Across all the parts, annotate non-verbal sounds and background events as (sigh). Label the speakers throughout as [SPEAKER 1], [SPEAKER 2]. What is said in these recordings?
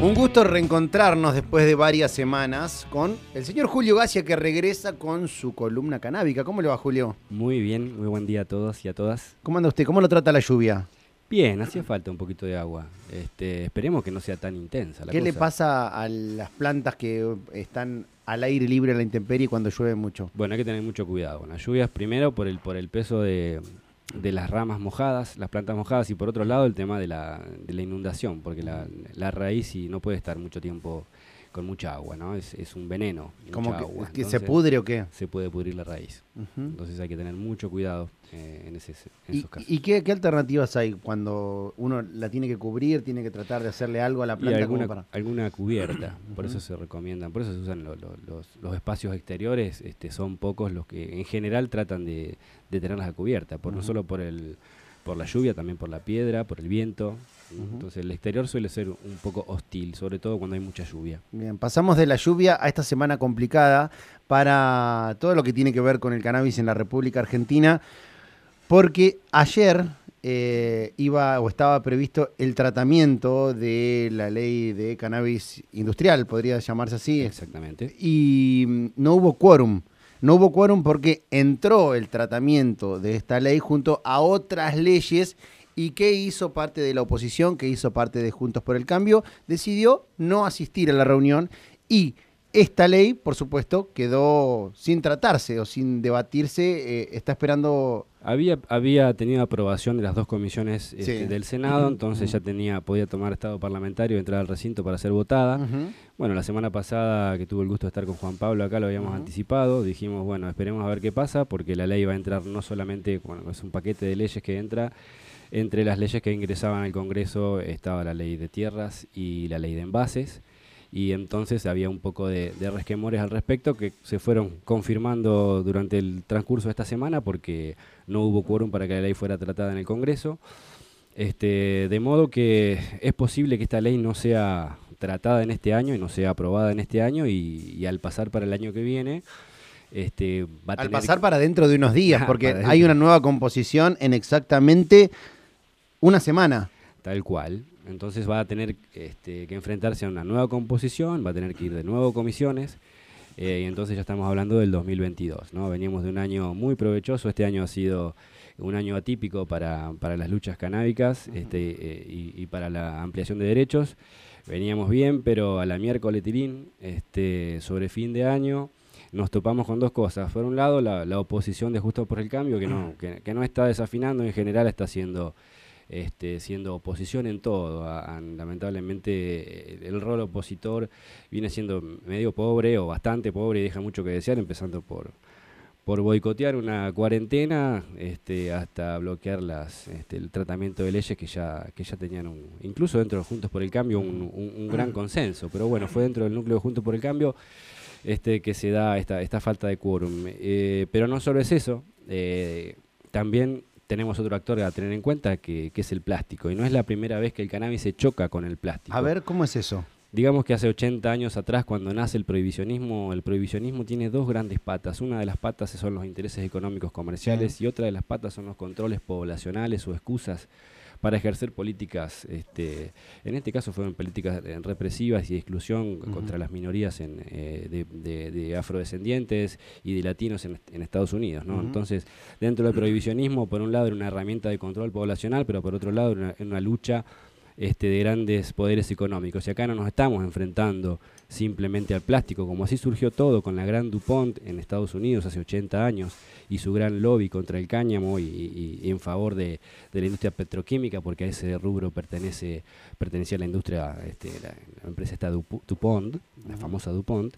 [SPEAKER 1] Un gusto reencontrarnos después de varias semanas con el señor Julio Gacia que regresa con su columna canábica. ¿Cómo le va, Julio?
[SPEAKER 2] Muy bien, muy buen día a todos y a todas.
[SPEAKER 1] ¿Cómo anda usted? ¿Cómo lo trata la lluvia?
[SPEAKER 2] Bien, hacía falta un poquito de agua. Este, esperemos que no sea tan intensa la
[SPEAKER 1] ¿Qué le pasa a las plantas que están al aire libre en la intemperie cuando llueve mucho?
[SPEAKER 2] Bueno, hay que tener mucho cuidado con las lluvias. Primero por el, por el peso de, de las ramas mojadas, las plantas mojadas, y por otro lado el tema de la, de la inundación, porque la, raíz sí no puede estar mucho tiempo con mucha agua, ¿no? Es, es un veneno.
[SPEAKER 1] ¿Cómo
[SPEAKER 2] mucha
[SPEAKER 1] que,
[SPEAKER 2] agua.
[SPEAKER 1] se pudre o qué?
[SPEAKER 2] Se puede pudrir la raíz. Entonces hay que tener mucho cuidado eh, en, ese, en
[SPEAKER 1] ¿Y,
[SPEAKER 2] esos casos.
[SPEAKER 1] y qué, qué alternativas hay cuando uno la tiene que cubrir, tiene que tratar de hacerle algo a la
[SPEAKER 2] Y
[SPEAKER 1] planta como
[SPEAKER 2] alguna,
[SPEAKER 1] para...
[SPEAKER 2] alguna cubierta, (clears throat) por eso se recomiendan, por eso se usan lo- lo- los, los espacios exteriores, este, son pocos los que en general tratan de, de tenerlas a cubierta, por, no solo por, el, por la lluvia, también por la piedra, por el viento. Entonces el exterior suele ser un poco hostil, sobre todo cuando hay mucha lluvia.
[SPEAKER 1] Bien, pasamos de la lluvia a esta semana complicada para todo lo que tiene que ver con el cannabis en la República Argentina, porque ayer eh, iba o estaba previsto el tratamiento de la ley de cannabis industrial, podría llamarse así,
[SPEAKER 2] Exactamente.
[SPEAKER 1] y mm, no hubo quórum. No hubo quórum porque entró el tratamiento de esta ley junto a otras leyes y ¿qué hizo parte de la oposición, que hizo parte de Juntos por el Cambio? Decidió no asistir a la reunión y esta ley, por supuesto, quedó sin tratarse o sin debatirse, eh, está esperando...
[SPEAKER 2] Había, había tenido aprobación de las dos comisiones este,
[SPEAKER 1] Sí.
[SPEAKER 2] del Senado, entonces ya tenía, podía tomar estado parlamentario y entrar al recinto para ser votada. Bueno, la semana pasada que tuve el gusto de estar con Juan Pablo acá lo habíamos anticipado, dijimos, bueno, esperemos a ver qué pasa, porque la ley va a entrar no solamente, bueno, es un paquete de leyes que entra, entre las leyes que ingresaban al Congreso estaba la ley de tierras y la ley de envases, y entonces había un poco de, de resquemores al respecto que se fueron confirmando durante el transcurso de esta semana porque no hubo quórum para que la ley fuera tratada en el Congreso. Este, de modo que es posible que esta ley no sea tratada en este año y no sea aprobada en este año y, y al pasar para el año que viene, este, va
[SPEAKER 1] Al
[SPEAKER 2] tener
[SPEAKER 1] pasar para dentro de unos días, porque hay una nueva composición en exactamente una semana.
[SPEAKER 2] tal cual. Entonces va a tener este, que enfrentarse a una nueva composición, va a tener que ir de nuevo a comisiones. eh, y entonces ya estamos hablando del 2022, ¿no? Veníamos de un año muy provechoso, este año ha sido un año atípico para, para las luchas canábicas este, eh, y, y para la ampliación de derechos. Veníamos bien, pero a la miércoles tirín, este, sobre fin de año, nos topamos con dos cosas. Por un lado, la, la oposición de Justo por el Cambio, que no, que, que no está desafinando, en general está haciendo, este, siendo oposición en todo. Lamentablemente, eh, el rol opositor viene siendo medio pobre o bastante pobre y deja mucho que desear, empezando por, por boicotear una cuarentena este, hasta bloquear las, este, el tratamiento de leyes que ya, que ya tenían, un, incluso dentro de Juntos por el Cambio, un, un- un gran consenso. Pero bueno, fue dentro del núcleo de Juntos por el Cambio este, que se da esta, esta falta de quórum. Eh, pero no solo es eso, eh, también tenemos otro actor a tener en cuenta que, que es el plástico. Y no es la primera vez que el cannabis se choca con el plástico.
[SPEAKER 1] A ver, ¿cómo es eso?
[SPEAKER 2] Digamos que hace 80 años atrás, cuando nace el prohibicionismo, el prohibicionismo tiene dos grandes patas. Una de las patas son los intereses económicos comerciales y otra de las patas son los controles poblacionales o excusas para ejercer políticas, este, en este caso fueron políticas eh, represivas y de exclusión contra las minorías en, eh, de, de- de afrodescendientes y de latinos en, en Estados Unidos. ¿no? Entonces, dentro del prohibicionismo, por un lado era una herramienta de control poblacional, pero por otro lado era una, era una lucha este, de grandes poderes económicos. Y acá no nos estamos enfrentando simplemente al plástico, como así surgió todo con la gran DuPont en Estados Unidos hace 80 años y su gran lobby contra el cáñamo y, y- y en favor de, de la industria petroquímica, porque a ese rubro pertenece pertenecía a la industria, este, la, la empresa está DuPont, la famosa DuPont,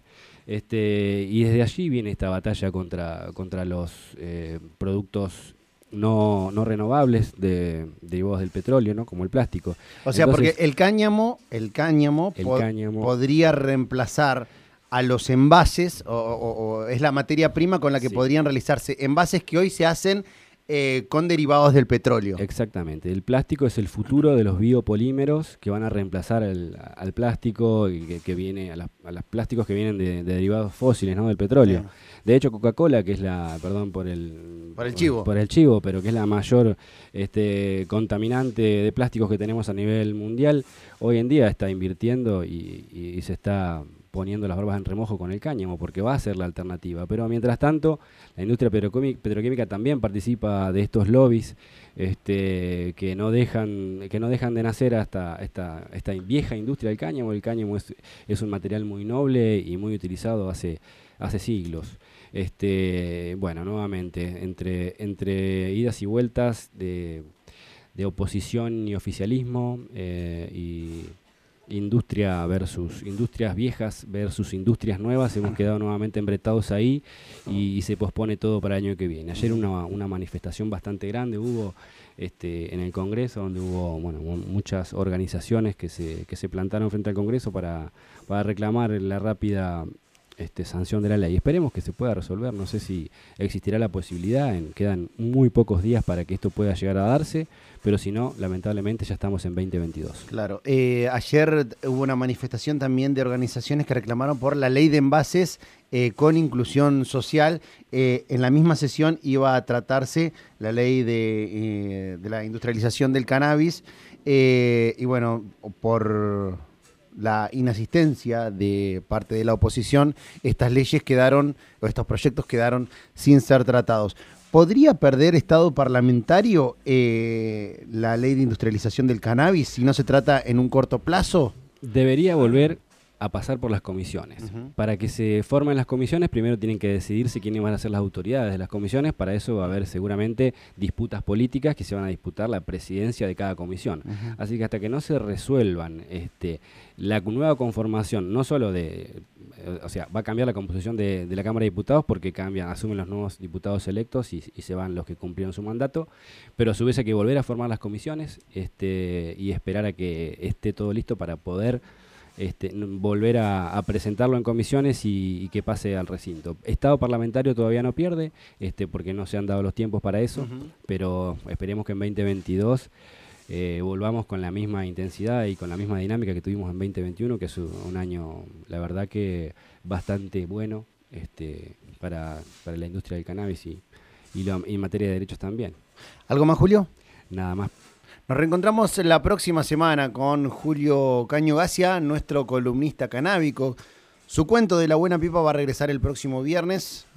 [SPEAKER 2] este, y desde allí viene esta batalla contra, contra los eh, productos no, no renovables de, derivados del petróleo, ¿no? como el plástico.
[SPEAKER 1] O sea,
[SPEAKER 2] Entonces-
[SPEAKER 1] porque el cáñamo, el cáñamo,
[SPEAKER 2] El
[SPEAKER 1] po-
[SPEAKER 2] cáñamo-
[SPEAKER 1] podría reemplazar a los envases, o, o- o es la materia prima con la que
[SPEAKER 2] Sí.
[SPEAKER 1] podrían realizarse envases que hoy se hacen eh, con derivados del petróleo.
[SPEAKER 2] Exactamente. El plástico es el futuro de los biopolímeros que van a reemplazar al plástico que, viene, a, los plásticos que vienen de, derivados fósiles, ¿no? Del petróleo. De hecho, Coca-Cola, que es la, perdón por el,
[SPEAKER 1] por el chivo,
[SPEAKER 2] por el chivo, pero que es la mayor este, contaminante de plásticos que tenemos a nivel mundial, hoy en día está invirtiendo y se está poniendo las barbas en remojo con el cáñamo, porque va a ser la alternativa. Pero mientras tanto, la industria petroquímica también participa de estos lobbies este, que, no dejan, que no dejan de nacer hasta esta, vieja industria del cáñamo. El cáñamo es, un material muy noble y muy utilizado hace, siglos. Este, bueno, nuevamente, entre, idas y vueltas de, de oposición y oficialismo eh, y industria versus industrias viejas versus industrias nuevas, hemos quedado nuevamente embretados ahí y, se pospone todo para el año que viene. Ayer una, una manifestación bastante grande hubo este, en el Congreso, donde hubo bueno, muchas organizaciones que se, que se plantaron frente al Congreso para, para reclamar la rápida este, sanción de la ley. Esperemos que se pueda resolver, no sé si existirá la posibilidad, quedan muy pocos días para que esto pueda llegar a darse, pero si no, lamentablemente ya estamos en 2022.
[SPEAKER 1] Claro, eh, ayer hubo una manifestación también de organizaciones que reclamaron por la ley de envases eh, con inclusión social. Eh, en la misma sesión iba a tratarse la ley de, de la industrialización del cannabis y bueno, por la inasistencia de parte de la oposición, estas leyes quedaron, o estos proyectos quedaron sin ser tratados. ¿Podría perder estado parlamentario eh, la ley de industrialización del cannabis si no se trata en un corto plazo?
[SPEAKER 2] Debería volver a pasar por las comisiones. Para que se formen las comisiones, primero tienen que decidirse quiénes van a ser las autoridades de las comisiones. Para eso va a haber seguramente disputas políticas que se van a disputar la presidencia de cada comisión. Así que hasta que no se resuelvan este, la nueva conformación, no solo de, o sea, va a cambiar la composición de, la Cámara de Diputados porque cambian, asumen los nuevos diputados electos y, se van los que cumplieron su mandato, pero a su vez hay que volver a formar las comisiones este, y esperar a que esté todo listo para poder este, volver a, presentarlo en comisiones y, que pase al recinto. Estado parlamentario todavía no pierde, este, porque no se han dado los tiempos para eso, pero esperemos que en 2022 eh, volvamos con la misma intensidad y con la misma dinámica que tuvimos en 2021, que es un año, la verdad que bastante bueno este, para, la industria del cannabis y, y en materia de derechos también.
[SPEAKER 1] ¿Algo más, Julio?
[SPEAKER 2] Nada más
[SPEAKER 1] nos reencontramos la próxima semana con Julio Caño Gacia, nuestro columnista canábico. Su cuento de la buena pipa va a regresar el próximo viernes.